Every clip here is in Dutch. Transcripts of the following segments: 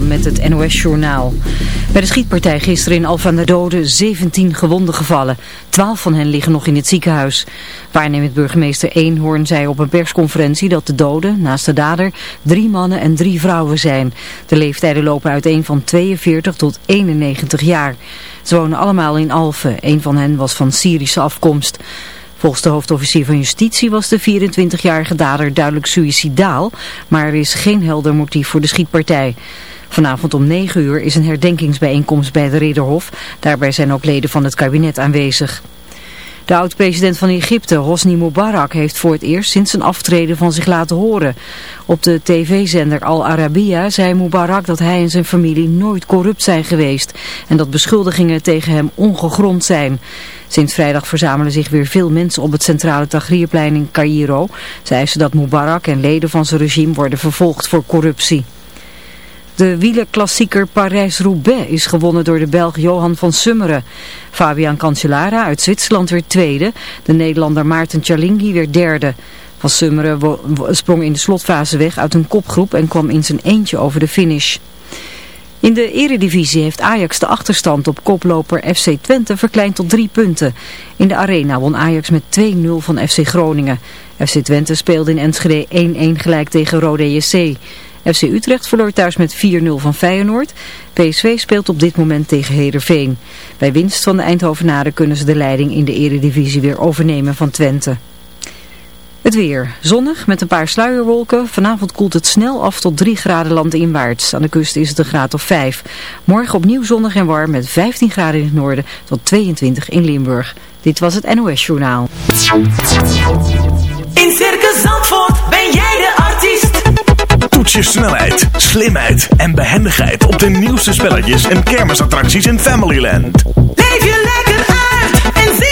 Met het NOS-journaal. Bij de schietpartij gisteren in Alphen aan de Doden 17 gewonden gevallen. 12 van hen liggen nog in het ziekenhuis. Waarnemend burgemeester Eenhoorn zei op een persconferentie dat de doden, naast de dader, drie mannen en drie vrouwen zijn. De leeftijden lopen uiteen van 42 tot 91 jaar. Ze wonen allemaal in Alphen. Een van hen was van Syrische afkomst. Volgens de hoofdofficier van Justitie was de 24-jarige dader duidelijk suïcidaal, maar er is geen helder motief voor de schietpartij. Vanavond om 9 uur is een herdenkingsbijeenkomst bij de Ridderhof. Daarbij zijn ook leden van het kabinet aanwezig. De oud-president van Egypte, Hosni Mubarak, heeft voor het eerst sinds zijn aftreden van zich laten horen. Op de tv-zender Al Arabiya zei Mubarak dat hij en zijn familie nooit corrupt zijn geweest en dat beschuldigingen tegen hem ongegrond zijn. Sinds vrijdag verzamelen zich weer veel mensen op het centrale Tagrierplein in Cairo. Ze eisen dat Mubarak en leden van zijn regime worden vervolgd voor corruptie. De wielerklassieker Parijs-Roubaix is gewonnen door de Belg Johan van Summeren. Fabian Cancellara uit Zwitserland werd tweede. De Nederlander Maarten Cialinghi werd derde. Van Summeren sprong in de slotfase weg uit een kopgroep en kwam in zijn eentje over de finish. In de eredivisie heeft Ajax de achterstand op koploper FC Twente verkleind tot drie punten. In de arena won Ajax met 2-0 van FC Groningen. FC Twente speelde in Enschede 1-1 gelijk tegen Rode JC. FC Utrecht verloor thuis met 4-0 van Feyenoord. PSV speelt op dit moment tegen Heerenveen. Bij winst van de Eindhovenaren kunnen ze de leiding in de eredivisie weer overnemen van Twente. Het weer. Zonnig met een paar sluierwolken. Vanavond koelt het snel af tot 3 graden landinwaarts. Aan de kust is het een graad of 5. Morgen opnieuw zonnig en warm met 15 graden in het noorden tot 22 in Limburg. Dit was het NOS Journaal. In Circus Zandvoort ben jij de artiest. Toets je snelheid, slimheid en behendigheid op de nieuwste spelletjes en kermisattracties in Familyland. Leef je lekker uit en zie.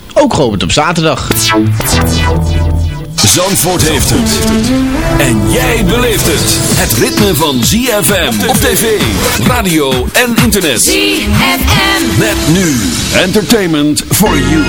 ook geopend op zaterdag. Zandvoort heeft het. En jij beleeft het. Het ritme van ZFM op tv, radio en internet. ZFM. Met nu entertainment for you.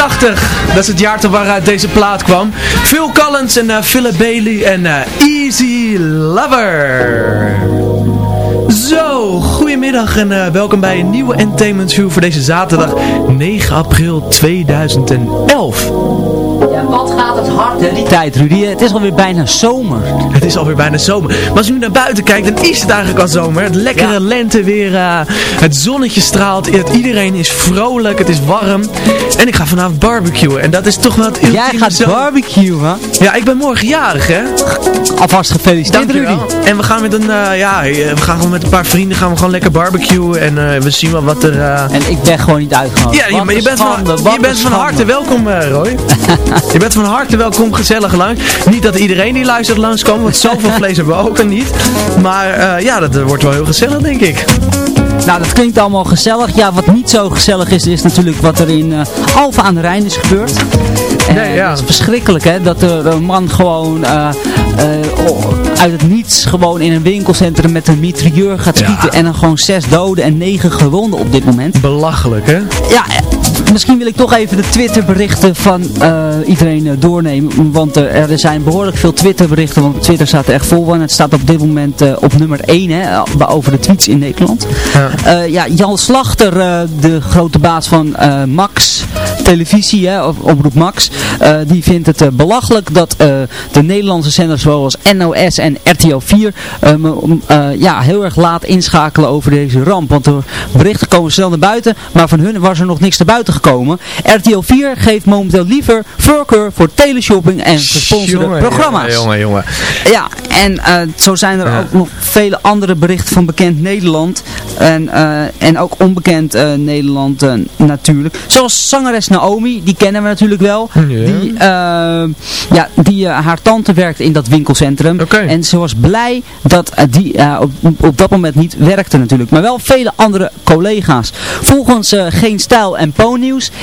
1986. Dat is het jaartal waaruit deze plaat kwam. Phil Collins en uh, Bailey en uh, Easy Lover. Zo, goedemiddag en welkom bij een nieuwe Entertainment View voor deze zaterdag 9 april 2011. Ja, die tijd Rudy. Het is alweer bijna zomer. Het is alweer bijna zomer. Maar als je nu naar buiten kijkt, dan is het eigenlijk al zomer. Het lekkere ja. lente weer. Uh, het zonnetje straalt. Iedereen is vrolijk. Het is warm. En ik ga vanavond barbecuen. En dat is toch wat Jij gaat zo... barbecuen? Ja, ik ben morgen jarig hè. Alvast gefeliciteerd Rudy. En we gaan met een, uh, ja, we gaan gewoon met een paar vrienden gaan we gewoon lekker barbecuen. En uh, we zien wel wat er... En ik ben gewoon niet uitgenodigd. Ja, je, maar je bent van, je bent van harte welkom Roy. je bent van harte welkom gezellig langs. Niet dat iedereen die luistert langskomt, want zoveel vlees hebben we ook er niet. Maar uh, ja, dat wordt wel heel gezellig denk ik. Nou, dat klinkt allemaal gezellig. Ja, wat niet zo gezellig is, is natuurlijk wat er in uh, Alphen aan de Rijn is gebeurd. En, nee, ja. Het is verschrikkelijk, hè, dat er een man gewoon uh, uit het niets gewoon in een winkelcentrum met een mitrailleur gaat schieten. Ja. En dan gewoon zes doden en negen gewonden op dit moment. Belachelijk, hè? Ja, misschien wil ik toch even de Twitterberichten van uh, iedereen uh, doornemen. Want uh, er zijn behoorlijk veel Twitterberichten. Want Twitter staat er echt vol van. Het staat op dit moment op nummer 1 hè, over de tweets in Nederland. Ja, ja Jan Slachter, de grote baas van Max televisie, hè, of Omroep Max. die vindt het belachelijk dat de Nederlandse zenders zoals NOS en RTL 4 ja, heel erg laat inschakelen over deze ramp. Want de berichten komen snel naar buiten. Maar van hun was er nog niks naar buiten gekomen. RTL 4 geeft momenteel liever voorkeur voor teleshopping en gesponsorde jongen, programma's. Jongen, jongen, Ja, en uh, zo zijn er ja. ook nog vele andere berichten van bekend Nederland. En, uh, en ook onbekend uh, Nederland natuurlijk. Zoals zangeres Naomi, die kennen we natuurlijk wel. Ja. Die, ja, die haar tante werkt in dat winkelcentrum. Okay. En ze was blij dat die op, op dat moment niet werkte natuurlijk. Maar wel vele andere collega's. Volgens Geen Stijl en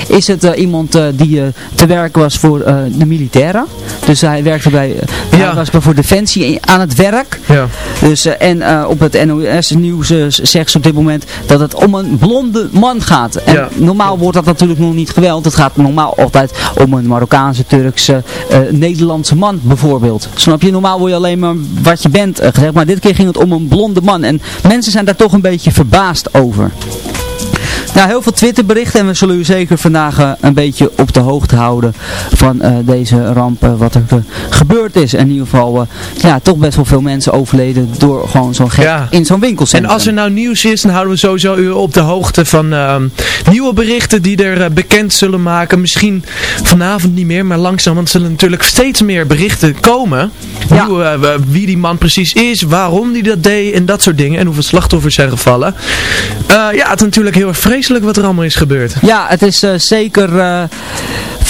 Is het iemand die te werken was voor de militairen. Dus hij werkte bij, ja. hij was bij voor Defensie aan het werk. Ja. Dus, en op het NOS nieuws zegt ze op dit moment dat het om een blonde man gaat. En ja. normaal wordt dat natuurlijk nog niet geweld. Het gaat normaal altijd om een Marokkaanse, Turkse, Nederlandse man bijvoorbeeld. Snap je? Normaal word je alleen maar wat je bent gezegd. Maar dit keer ging het om een blonde man. En mensen zijn daar toch een beetje verbaasd over. Nou, heel veel Twitterberichten en we zullen u zeker vandaag uh, een beetje op de hoogte houden van uh, deze ramp, uh, wat er gebeurd is. En in ieder geval, ja, toch best wel veel mensen overleden door gewoon zo'n gek ja. in zo'n winkelcentrum. En als er nou nieuws is, dan houden we sowieso u op de hoogte van nieuwe berichten die er bekend zullen maken. Misschien vanavond niet meer, maar langzaam, want er zullen natuurlijk steeds meer berichten komen. Ja. Nieuwe, wie die man precies is, waarom die dat deed en dat soort dingen. En hoeveel slachtoffers zijn gevallen. ja, het is natuurlijk heel erg vreselijk wat er allemaal is gebeurd. Ja, het is uh, zeker uh,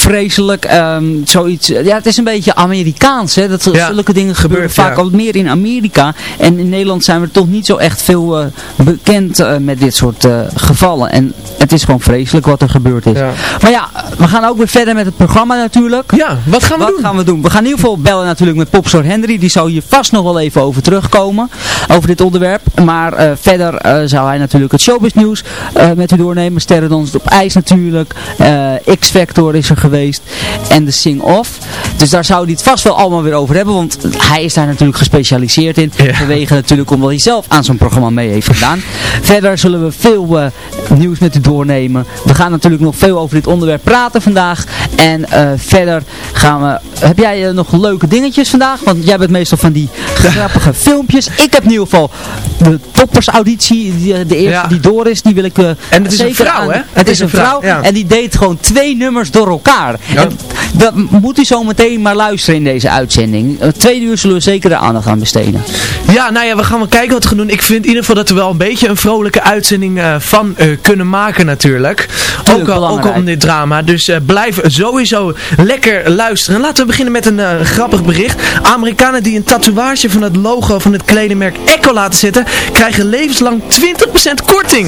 vreselijk. Um, zoiets, ja, het is een beetje Amerikaans. Hè? Dat ja, zulke dingen gebeuren gebeurt, vaak al meer in Amerika. En in Nederland zijn we toch niet zo echt veel uh, bekend met dit soort gevallen. En het is gewoon vreselijk wat er gebeurd is. Ja. Maar ja, we gaan ook weer verder met het programma natuurlijk. Ja, wat gaan we wat doen? gaan we doen? We gaan in ieder geval bellen natuurlijk met Popstar Henry. Die zal hier vast nog wel even over terugkomen. Over dit onderwerp. Maar verder zou hij natuurlijk het showbiz nieuws met u doornemen. Sterrendans op ijs natuurlijk. X-Factor is er geweest. En de Sing-Off. Dus daar zou hij het vast wel allemaal weer over hebben. Want hij is daar natuurlijk gespecialiseerd in. Ja. Vanwege natuurlijk omdat hij zelf aan zo'n programma mee heeft gedaan. Verder zullen we veel uh, nieuws met u doornemen. We gaan natuurlijk nog veel over dit onderwerp praten vandaag. En uh, verder gaan we... Heb jij nog leuke dingetjes vandaag? Want jij bent meestal van die grappige filmpjes. Ik heb in ieder geval de toppersauditie. Die, de eerste Ja. die door is. Die wil ik En het is een vrouw, aan- hè? Het is een vrouw. ja. En die deed gewoon twee nummers door elkaar. Ja. En dat moet u zo meteen maar luisteren in deze uitzending. Uh, twee uur zullen we zeker de aandacht aan besteden. Ja, nou ja, we gaan wel kijken wat we gaan doen. Ik vind in ieder geval dat we wel een beetje een vrolijke uitzending uh, van uh, kunnen maken natuurlijk. Tuurlijk, ook, al, ook al belangrijk. om dit drama. Dus uh, blijf sowieso lekker luisteren. Laten we beginnen met een uh, grappig bericht. Amerikanen die een tatoeage van het logo van het kledingmerk Echo laten zetten, krijgen levenslang 20% korting.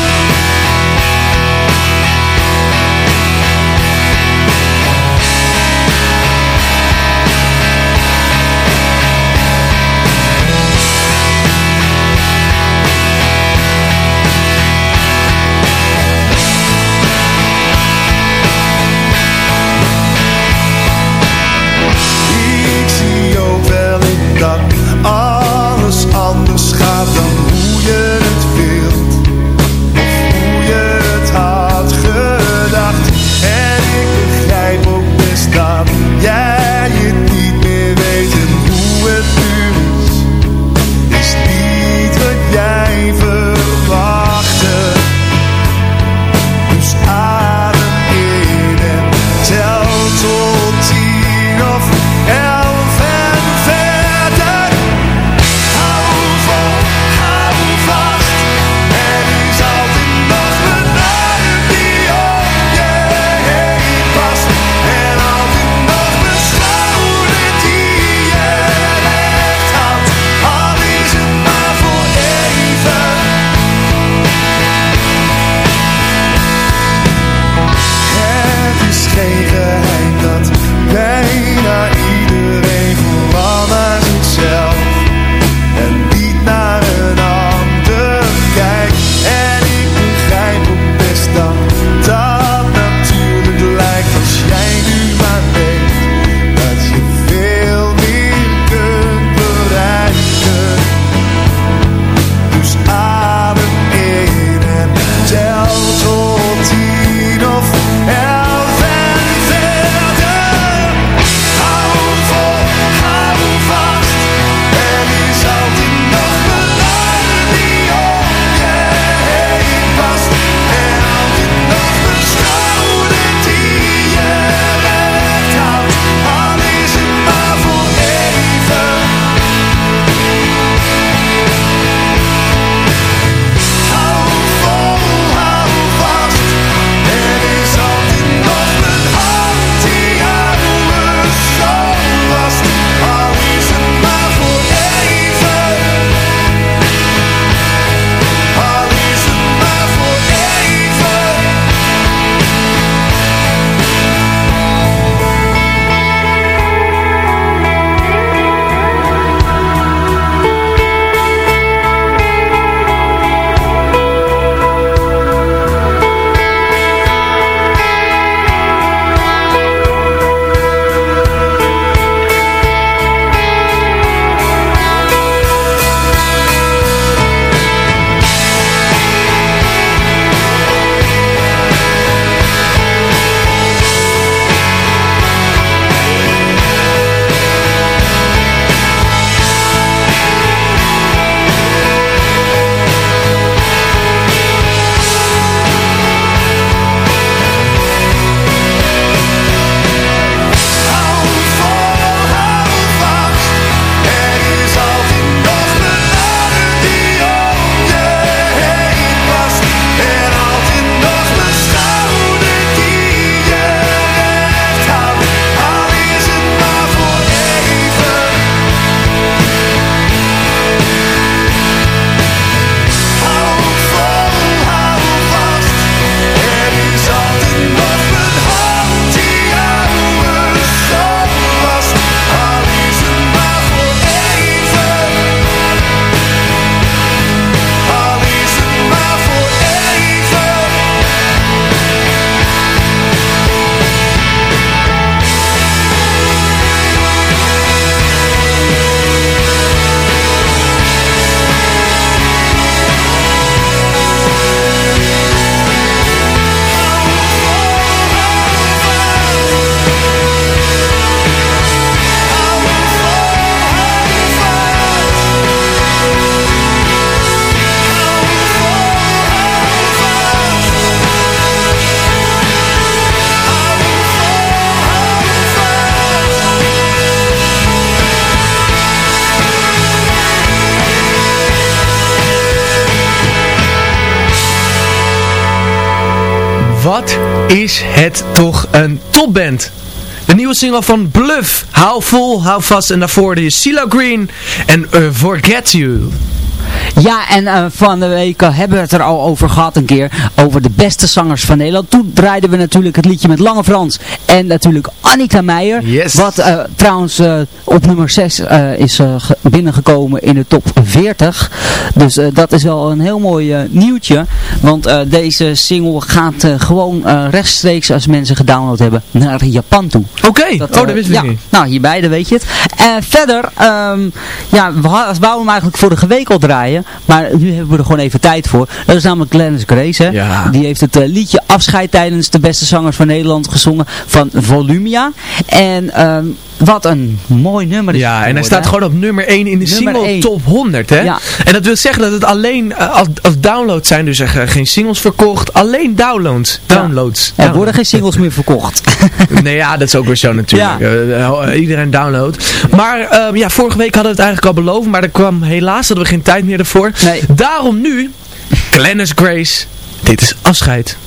Is het toch een topband. De nieuwe single van Bluff, Hou vol, hou vast en daarvoor de CeeLo Green en uh, Forget You. Ja, en uh, van de week uh, hebben we het er al over gehad een keer. Over de beste zangers van Nederland. Toen draaiden we natuurlijk het liedje met Lange Frans. En natuurlijk Annika Meijer. Yes. Wat uh, trouwens op nummer 6 is binnengekomen in de top 40. Dus dat is wel een heel mooi nieuwtje. Want deze single gaat gewoon rechtstreeks als mensen gedownload hebben naar Japan toe. Oké, okay. oh dat wist ik ja, niet. Nou, hierbij, dan weet je het. En verder, um, ja, we wouden hem eigenlijk vorige week al draaien. Maar nu hebben we er gewoon even tijd voor. Dat is namelijk Glennis Grace. Hè? Ja. Die heeft het uh, liedje Afscheid tijdens de beste zangers van Nederland gezongen van Volumia. En um, wat een mooi nummer is Ja, en hij staat gewoon op nummer 1 in de Nummer single top 100, hè? Ja. En dat wil zeggen dat het alleen uh, als, als downloads zijn, dus er geen singles verkocht, alleen downloads. Downloads. Er worden geen singles meer verkocht. nee, ja, dat is ook weer zo natuurlijk. Ja. Uh, iedereen download. Maar uh, ja, vorige week hadden we het eigenlijk al beloofd, maar er kwam helaas hadden we geen tijd meer Nee. Daarom nu, Glennis Grace. Dit is afscheid.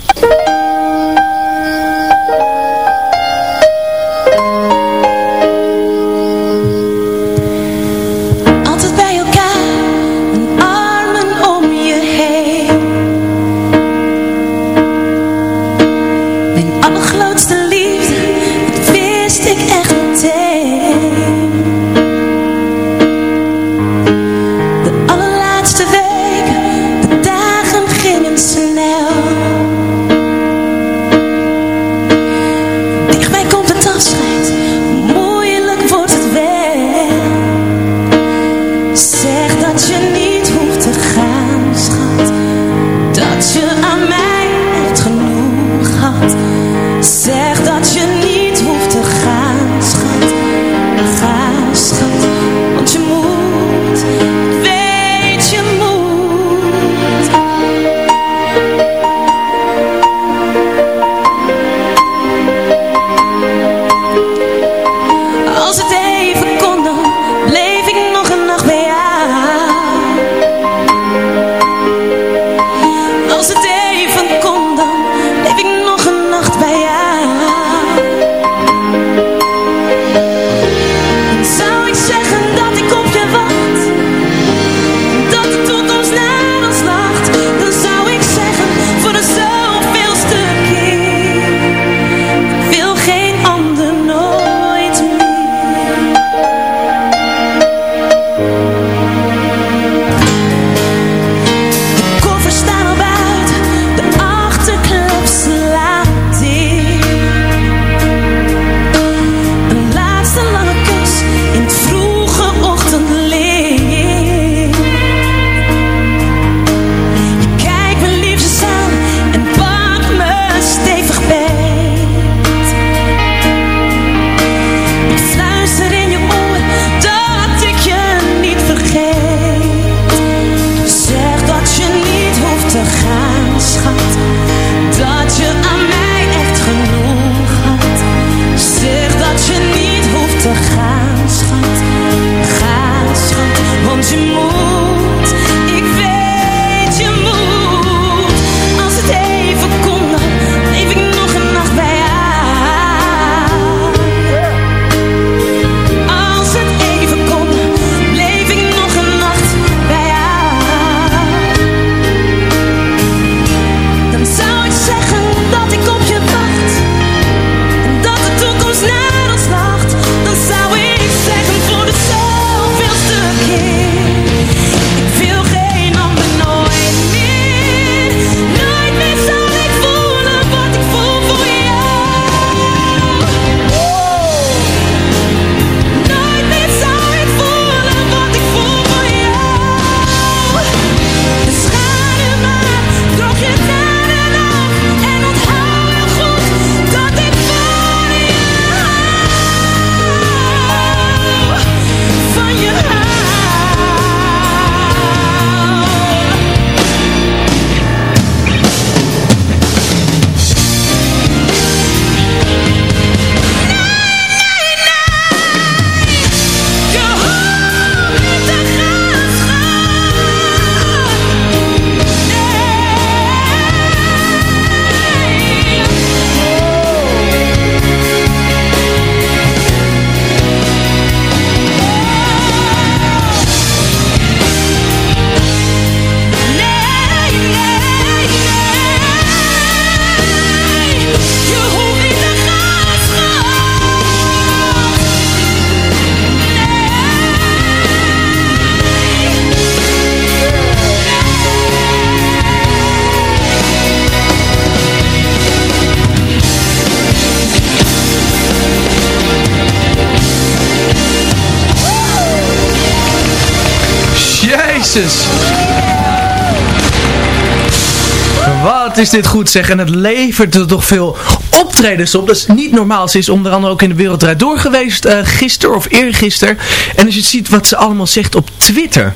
Is dit goed zeg. En het levert er toch veel optredens op. Dat is niet normaal. Ze is onder andere ook in de Wereldrijd door geweest. Uh, gisteren of eergisteren. En als je ziet wat ze allemaal zegt op Twitter.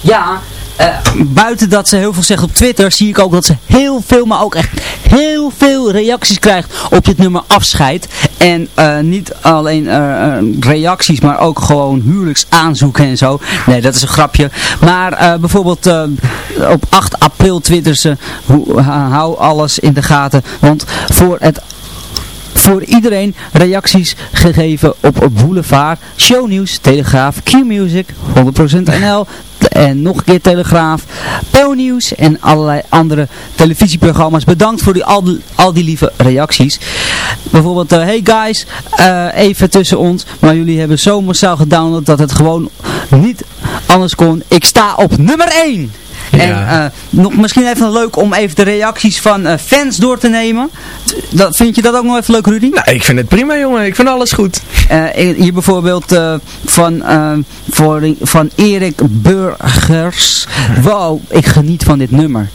Ja, buiten dat ze heel veel zegt op Twitter, zie ik ook dat ze heel veel, maar ook echt heel veel reacties krijgt op dit nummer afscheid. En uh, niet alleen uh, reacties, maar ook gewoon huwelijksaanzoeken en zo. Nee, dat is een grapje. Maar bijvoorbeeld op 8 april twittert ze, hou alles in de gaten. Want voor het voor iedereen reacties gegeven op Boulevard, Shownieuws, Telegraaf, Q-Music, 100% NL, en nog een keer Telegraaf, Nieuws en allerlei andere televisieprogramma's. Bedankt voor die, al, die, al die lieve reacties. Bijvoorbeeld, uh, hey guys, uh, even tussen ons, maar jullie hebben zo massaal gedownload dat het gewoon niet anders kon. Ik sta op nummer 1! En uh, nog misschien even leuk om even de reacties van uh, fans door te nemen. Dat, vind je dat ook nog even leuk, Rudy? Nou, ik vind het prima, jongen. Ik vind alles goed. Uh, hier bijvoorbeeld van, voor, van Erik Burgers. Wow, ik geniet van dit nummer.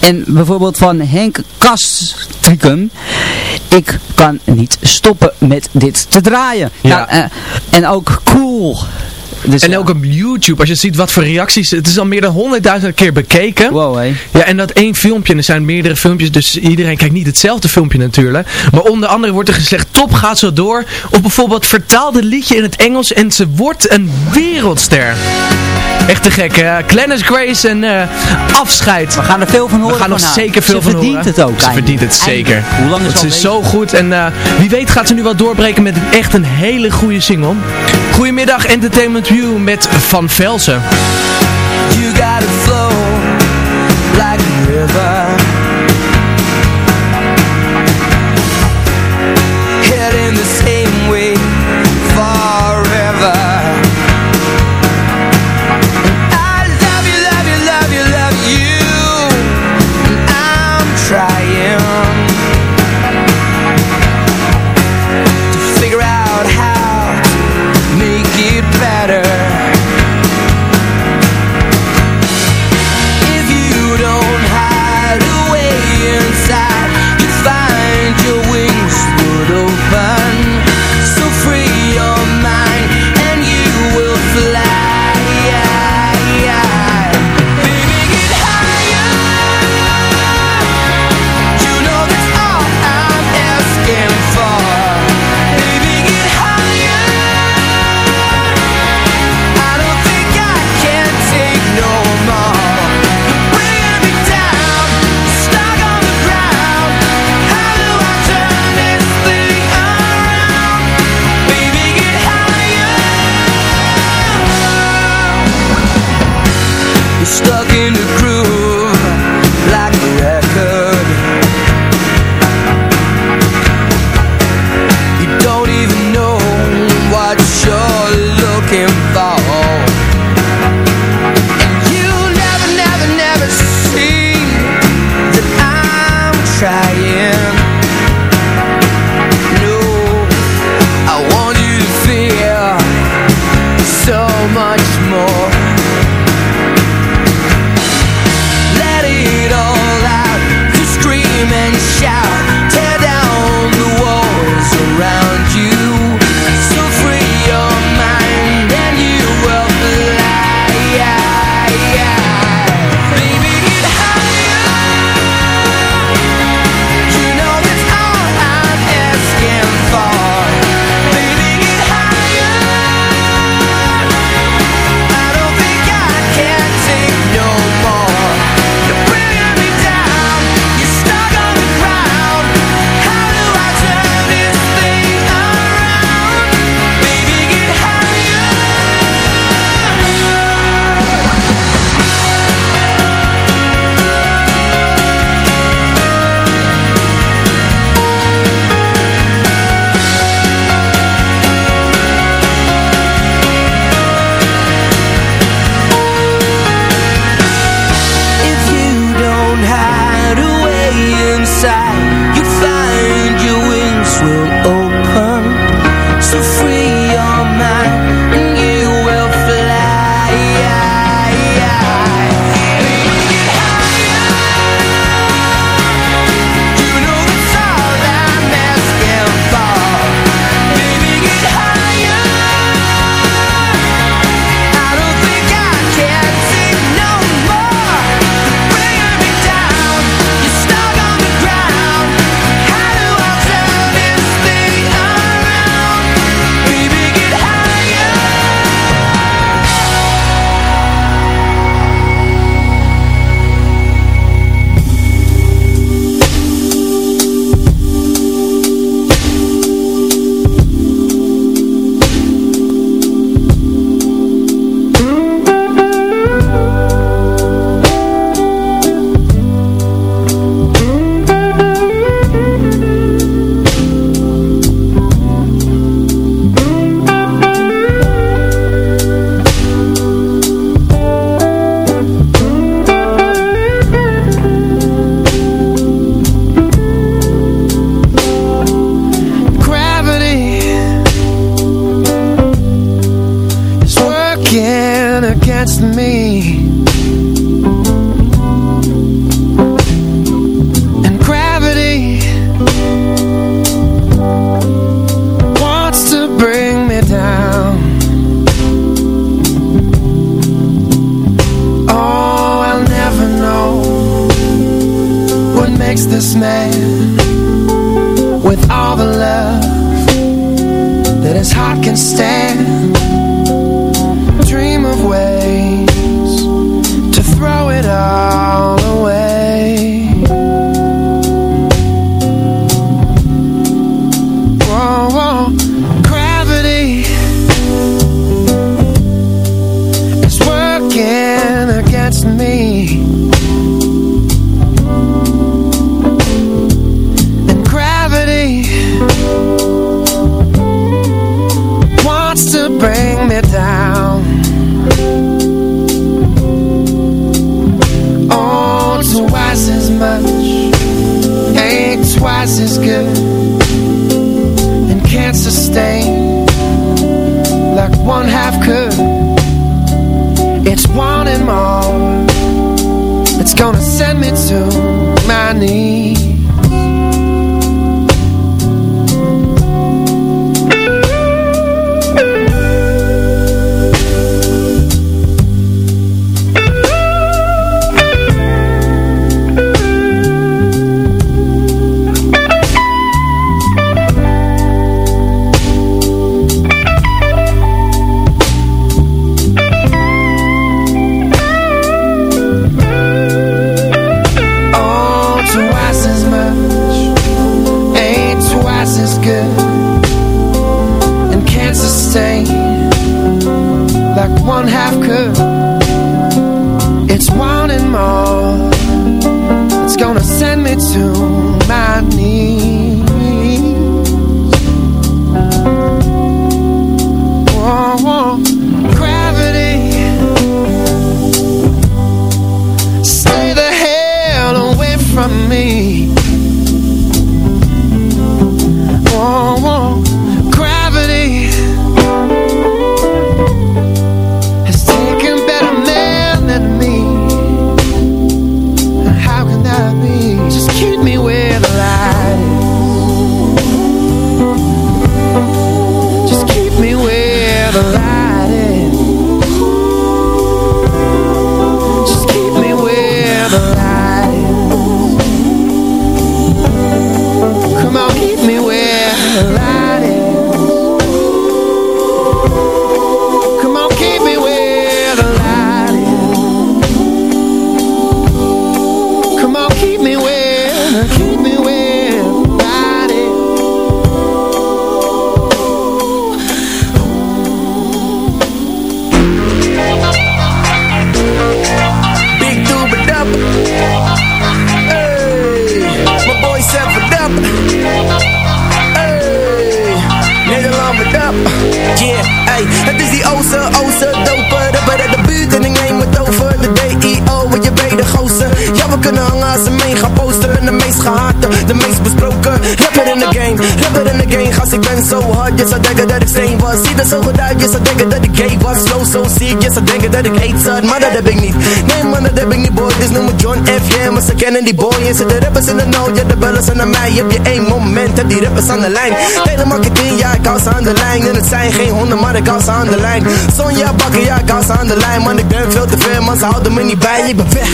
En bijvoorbeeld van Henk Kastrikum. Ik kan niet stoppen met dit te draaien. Ja. Nou, en ook cool. Dus en ook op YouTube, als je ziet wat voor reacties, het is al meer dan honderdduizend keer bekeken. Wow, hé. Ja, en dat één filmpje, en er zijn meerdere filmpjes, dus iedereen kijkt niet hetzelfde filmpje natuurlijk. Maar onder andere wordt er gezegd, top gaat zo door. Of bijvoorbeeld, vertaal het liedje in het Engels en ze wordt een wereldster. Echt te gek. Uh, Glennis Grace en uh, afscheid. We gaan er veel van horen. We gaan nog zeker veel van horen. Ze verdient het ook. Ze verdient het zeker. Hoe lang is het? is zo goed. En uh, wie weet gaat ze nu wat doorbreken met echt een hele goede single. Goedemiddag Entertainment View met Van Velsen. this man With all the love That his heart can stand. 你。too Kennen die boy. En zitten rappers in de nood, ja de bellen zijn naar mij. Heb je één moment, heb die rappers aan de lijn. Hele marketing, ja ik hou ze aan de lijn. En het zijn geen honden, maar ik hou ze aan de lijn. Sonja bakken, ja ik hou ze aan de lijn. Man ik ben veel te ver, man ze houden me niet bij. Ik ben weg.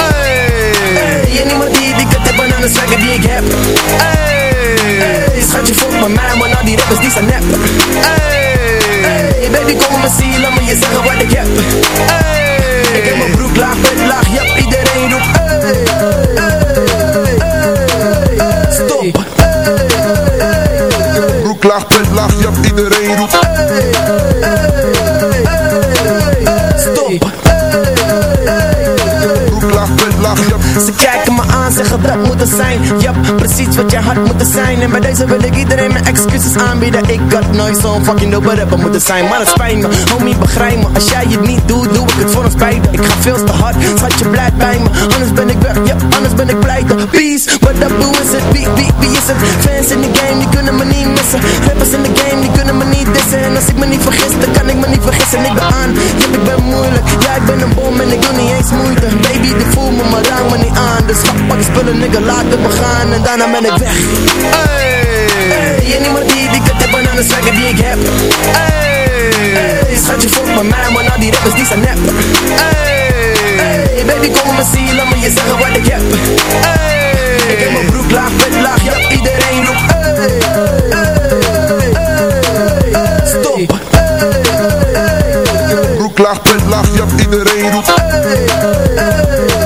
Hey, hey en niemand die die kut hebben aan de swagger die ik heb. Hey, hey schatje volg met mij, maar nou die rappers die zijn nep. Hey, hey baby kom me zien, laat me je zeggen wat ik heb. Hey, ik heb mijn broek laag, pet laag, ja iedereen roept. Hey, stop. Broek laag, pet laag, ja iedereen roept Stop. Broek laag, ja Ze kijken me aan, zeggen dat moet het zijn Yep, wat jij had moeten zijn En bij deze wil ik iedereen mijn excuses aanbieden Ik had nooit zo'n fucking dope rapper moeten zijn Maar het spijt me, homie begrijp me. Als jij het niet doet, doe ik het voor een spijt Ik ga veel te hard, schat je blijft bij me. Anders ben ik weg, ja, anders ben ik pleiten Peace, what up, hoe is het? Wie, wie, wie is het? Fans in de game, die kunnen me niet missen. Rappers in de game, die kunnen me niet dissen. En als ik me niet vergis, dan kan ik me niet vergissen. Ik ben aan, ja, ik ben moeilijk. Ja, ik ben een bom en ik doe niet eens moeite. Baby, die voel me, maar raak me niet aan. Dus pak, pak je spullen, nigga, laat het me gaan. En daarna ben ben ik weg. Hey. Hey, en niemand die, die kunt de bananen zeggen die ik heb. Hey. Hey, schatje, volg met mij, maar nou die rappers die zijn nep. Hey. Hey, baby, kom maar zien, laat me je zeggen wat ik heb. Hey. Ik heb mijn broek laag, bed laag, ja, iedereen roept hey. Hey, hey, hey, Stop. Hey, Broek laag, bed laag, jap, iedereen roept hey.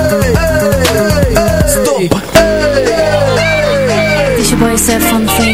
Seth van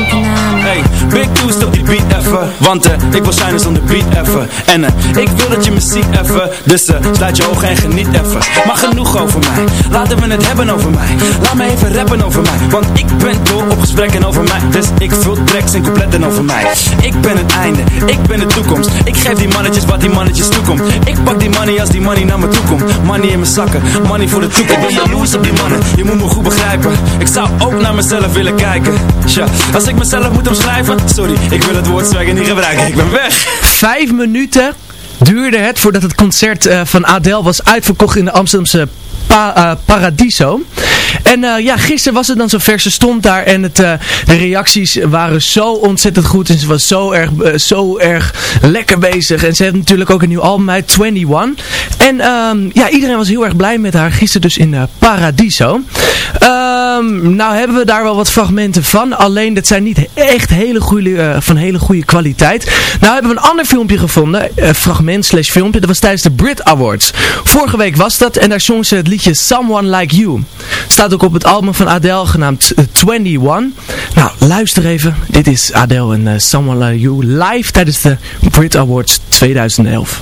Want eh, ik wil shinen zonder beat even En eh, ik wil dat je me ziet even Dus eh, sluit je ogen en geniet even Maar genoeg over mij. Laten we het hebben over mij. Laat me even rappen over mij. Want ik ben dol op gesprekken over mij. Dus ik vul tracks en coupletten over mij. Ik ben het einde, ik ben de toekomst. Ik geef die mannetjes wat die mannetjes toekomt. Ik pak die money als die money naar me toe komt. Money in mijn zakken, money voor de toekomst. Ik ben jaloers op die mannen, je moet me goed begrijpen. Ik zou ook naar mezelf willen kijken. Tja, als ik mezelf moet omschrijven. Sorry, ik wil het woord swagger niet gebruiken. Ik ben weg. Vijf minuten duurde het voordat het concert eh, van Adele was uitverkocht in de Amsterdamse Pa- eh, Paradiso. En eh, ja, gisteren was het dan zover. Ze stond daar en het, eh, de reacties waren zo ontzettend goed. En ze was zo erg, zo erg lekker bezig. En ze heeft natuurlijk ook een nieuw album uit, 21. En ehm, ja, iedereen was heel erg blij met haar. Gisteren dus in Paradiso. Ehm, nou hebben we daar wel wat fragmenten van. Alleen dat zijn niet echt hele goede, van hele goede kwaliteit. Nou hebben we een ander filmpje gevonden. fragment slash filmpje. Dat was tijdens de Brit Awards. Vorige week was dat. En daar zong ze het liedje Someone Like You. Staat ook op het album van Adele genaamd eh, 21. Nou, luister even. Dit is Adele en eh, Someone Like You live tijdens de Brit Awards 2011.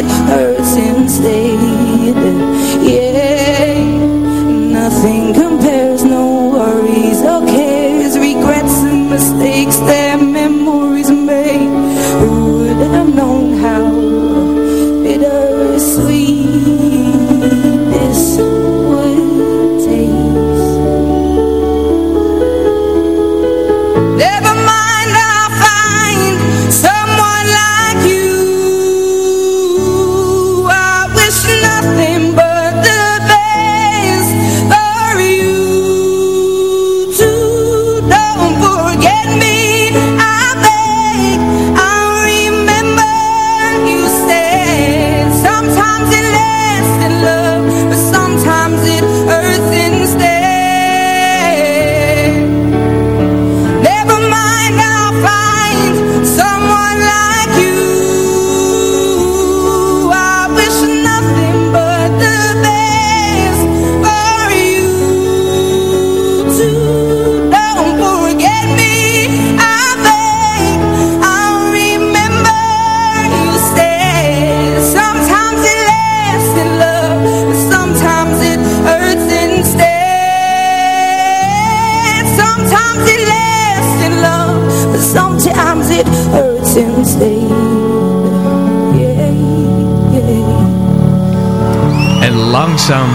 it hurts instead. Langzaam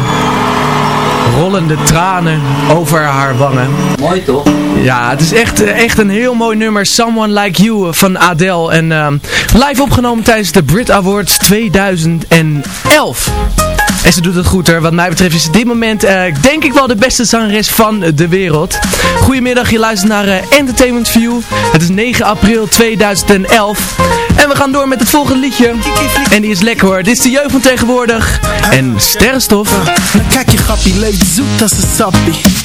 rollen de tranen over haar wangen. Mooi toch? Ja, het is echt, eh, echt een heel mooi nummer. Someone Like You van Adele. En ehm, live opgenomen tijdens de Brit Awards 2011. En ze doet het goed hoor. Wat mij betreft is ze dit moment eh, denk ik wel de beste zangeres van de wereld. Goedemiddag, je luistert naar eh, Entertainment View. Het is 9 april 2011. En we gaan door met het volgende liedje. En die is lekker hoor. Dit is de jeugd van tegenwoordig. En sterrenstof. Kijk je grappie, leuk zoet als een sappie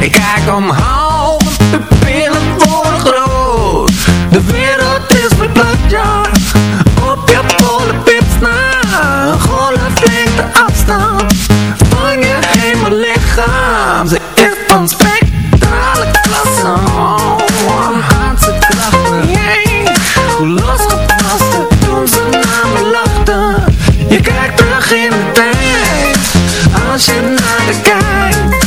Ik kijk omhoog, de pupillen worden groot. De wereld is verplaatst, ja. Op je polenpips na. Golflengte afstand van je hemellichaam. Ze is van spectrale klasse. Oh, Haanse krachten. Hoe losgepast toen ze naar me lachten. Je kijkt terug in de tijd Als je naar de kijkt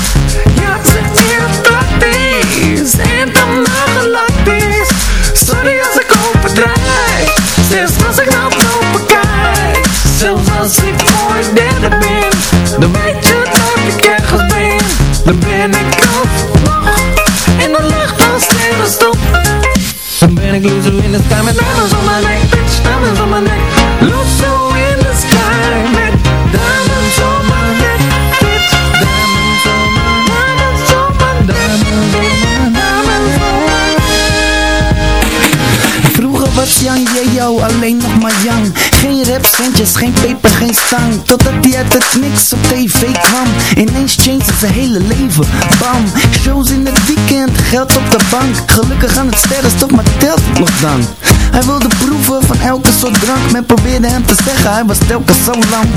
Totdat hij uit het niks op tv kwam. Ineens changed zijn hele leven Bam, shows in het weekend, geld op de bank. Gelukkig aan het sterrenstof, maar telt nog dan. Hij wilde proeven van elke soort drank Men probeerde hem te zeggen, hij was telkens zo lang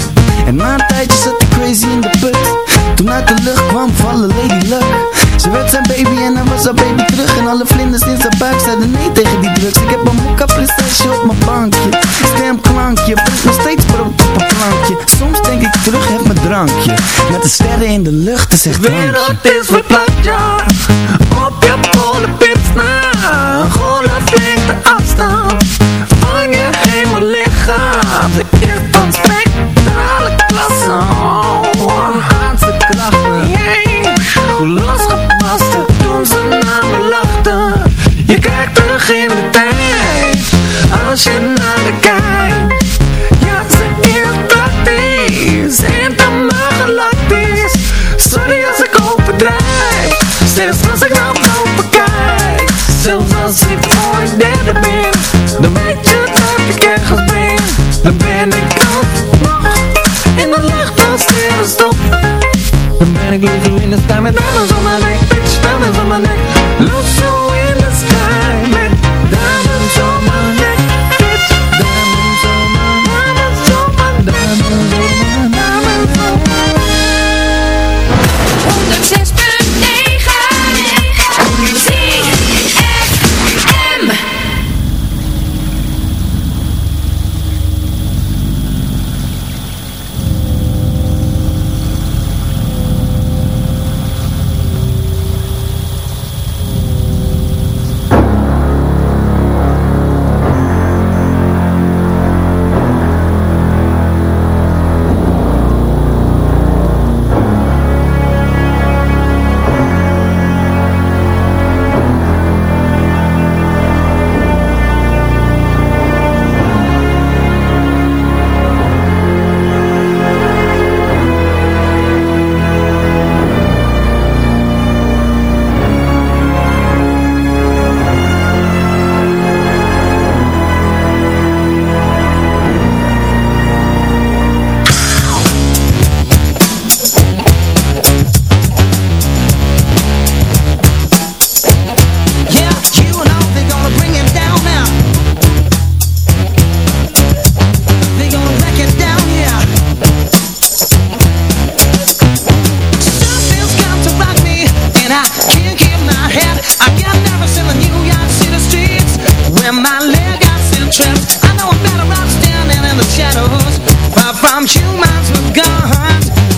En na een zat hij crazy in de put. Toen uit de lucht kwam vallen Lady Luck Ze werd zijn baby en hij was haar baby terug. En alle vlinders in zijn buik zeiden nee tegen die drugs. Ik heb een mokka prinsesje op mijn bankje. Stemklankje, brengt nog steeds brood op een plankje. Soms denk ik terug, heb mijn drankje. Met de sterren in de lucht, te zegt drankje. wereld is verplaatst, ja. Op je polenpips na Zelfs als ik je derde ben Dan weet je dat ik ergens ben. Dan ben ik alsnog In de lucht als sterrenstof Dan ben ik loser in de sky met diamonds om mijn nek. Bitch, diamonds om mijn nek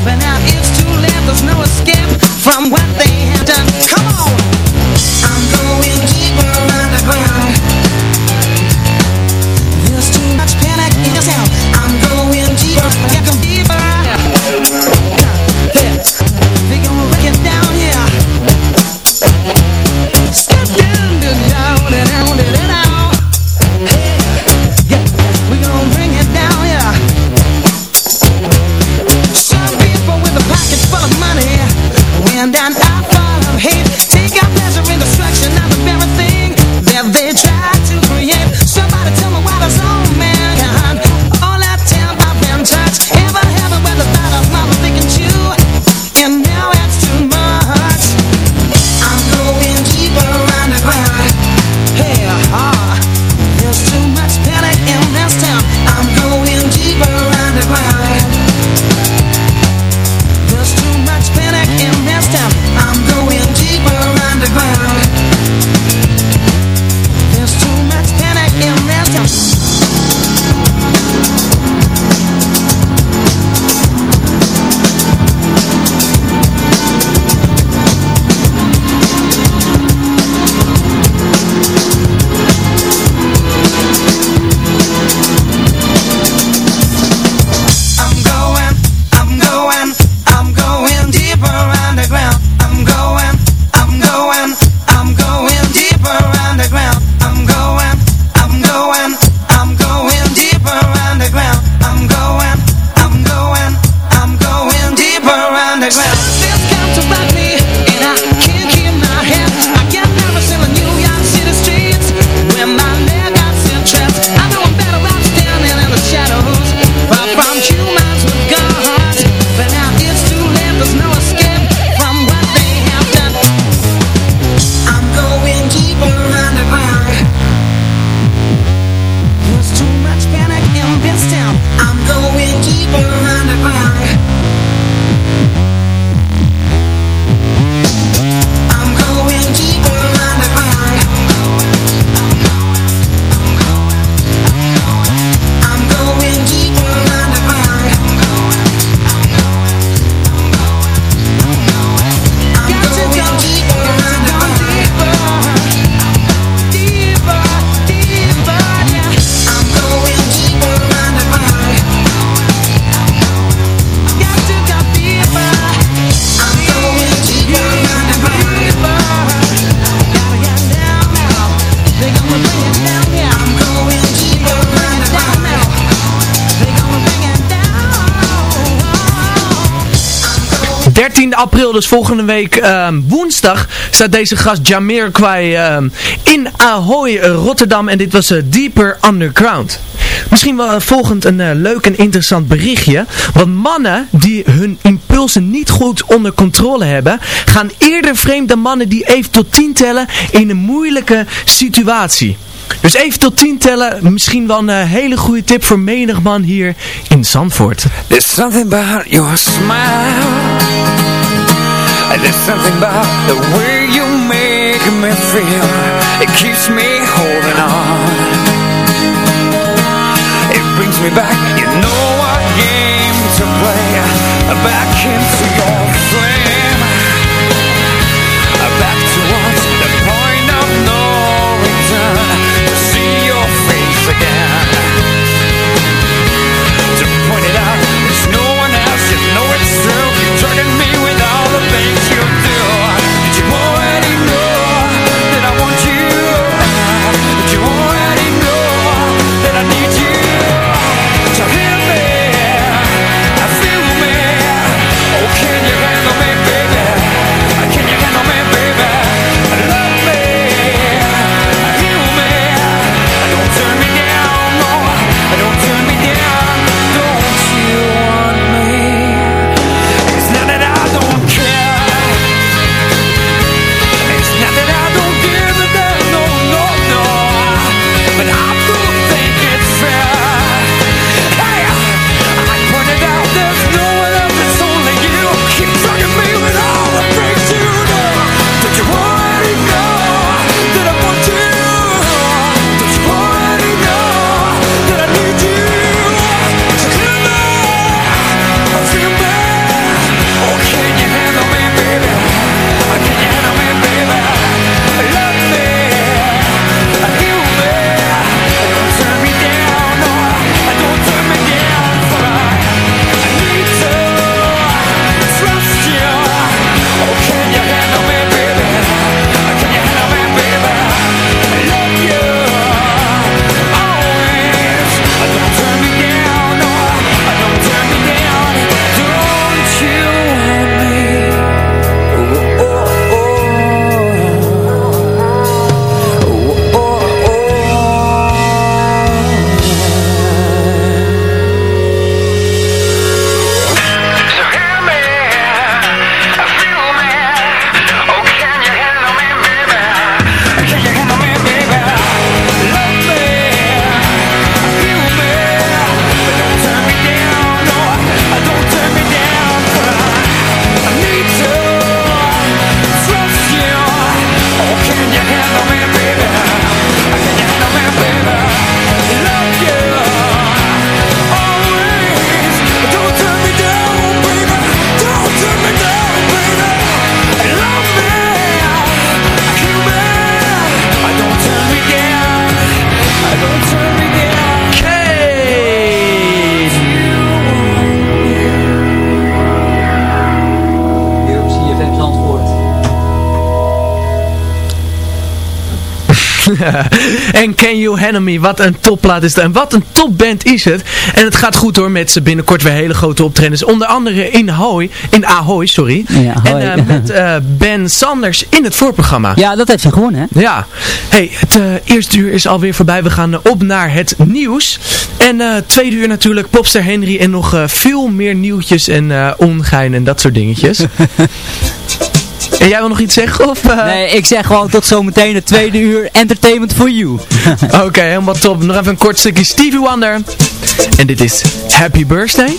But now it's too late, there's no escape from what they have done. Come on! April, dus volgende week ehm, woensdag, staat deze gast Jamiroquai ehm in Ahoy, Rotterdam. En dit was uh, Deeper Underground. Misschien wel eh, volgend een eh, leuk en interessant berichtje. Want mannen die hun impulsen niet goed onder controle hebben, gaan eerder vreemd dan mannen die even tot 10 tellen in een moeilijke situatie. Dus even tot 10 tellen, misschien wel een hele goede tip voor menig man hier in Zandvoort. There's something about your smile There's something about the way you make me feel. It keeps me holding on. It brings me back, you know what game to play. Back into wat een topplaat is dat. En wat een topband is het. En het gaat goed hoor met ze binnenkort weer hele grote optredens. Onder andere in Ahoy, in Ahoy, sorry. Ja. En eh, met eh, Ben Sanders in het voorprogramma. Ja, dat heeft ze gewonnen, hè? Ja. hey, het eh, eerste uur is alweer voorbij. We gaan op naar het nieuws. En tweede uur natuurlijk Popster Henry en nog veel meer nieuwtjes en ongein en dat soort dingetjes. en jij wil nog iets zeggen? Of, eh? Nee, ik zeg gewoon tot zometeen het tweede uur Entertainment for You. Oké, helemaal top. Nog even een kort stukje Stevie Wonder. En dit is Happy Birthday.